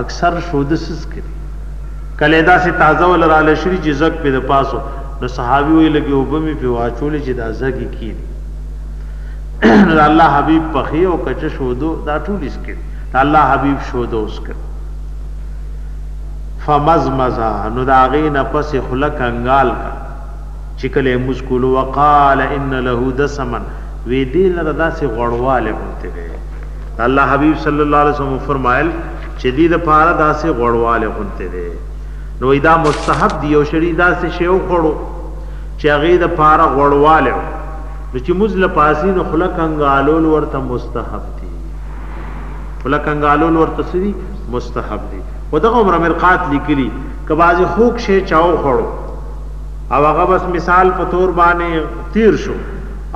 اکثر شوده څڅکې دي کله یې داسې تازه ول راله شري چې زګ پې د پاسو نو صحابي وایي لږې اوبه مې پې واچولې چې دا زګ یې کیني نو د الله حبیب پخې او کچه شودو دا ټول یې څکې د الله حبیب شودو څکې فمزمزا نو د هغې نه پسې خوله کنګال کا چې کله یې مسکولو وقال ان له دسمن وی دې لره داسې غوړوالی هم ته الله حبیب صلی الله علیه وسلم فرمایل چې دې د پاره داسې غړواله غونته دي نو دا مستحب دی او شری داسې شی او خړو چې هغه د پاره غړواله نو چې مزل پاسین خلق انګالول ورته مستحب دی خلق انګالول ورته سری مستحب دی ودغه عمر مرقات لیکلی کبازي خوک شی چاو خړو او هغه بس مثال په تور باندې تیر شو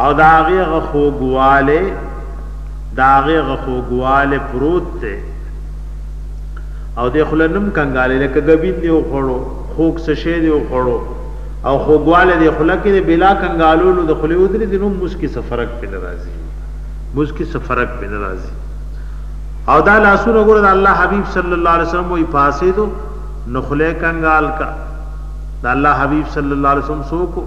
او دا هغه خوګواله د هغې غ خوږوالی پروت دی او د خوله نم کنګالی لکه ګبین دی وخوړو خوږ څه شی دی وخوړو او خوږوالی د خوله کې د بلا کنګالولو د خولې ودرې د نوم موس کې څه فرق پې نه راځي موس کې څه فرق پې نه راځي او دا لاسونه ګوره د الله حبیب صلی الله علیه وسلم وی پاسې دو نو خله کنګال کا د الله حبیب صلی الله علیه وسلم سوکو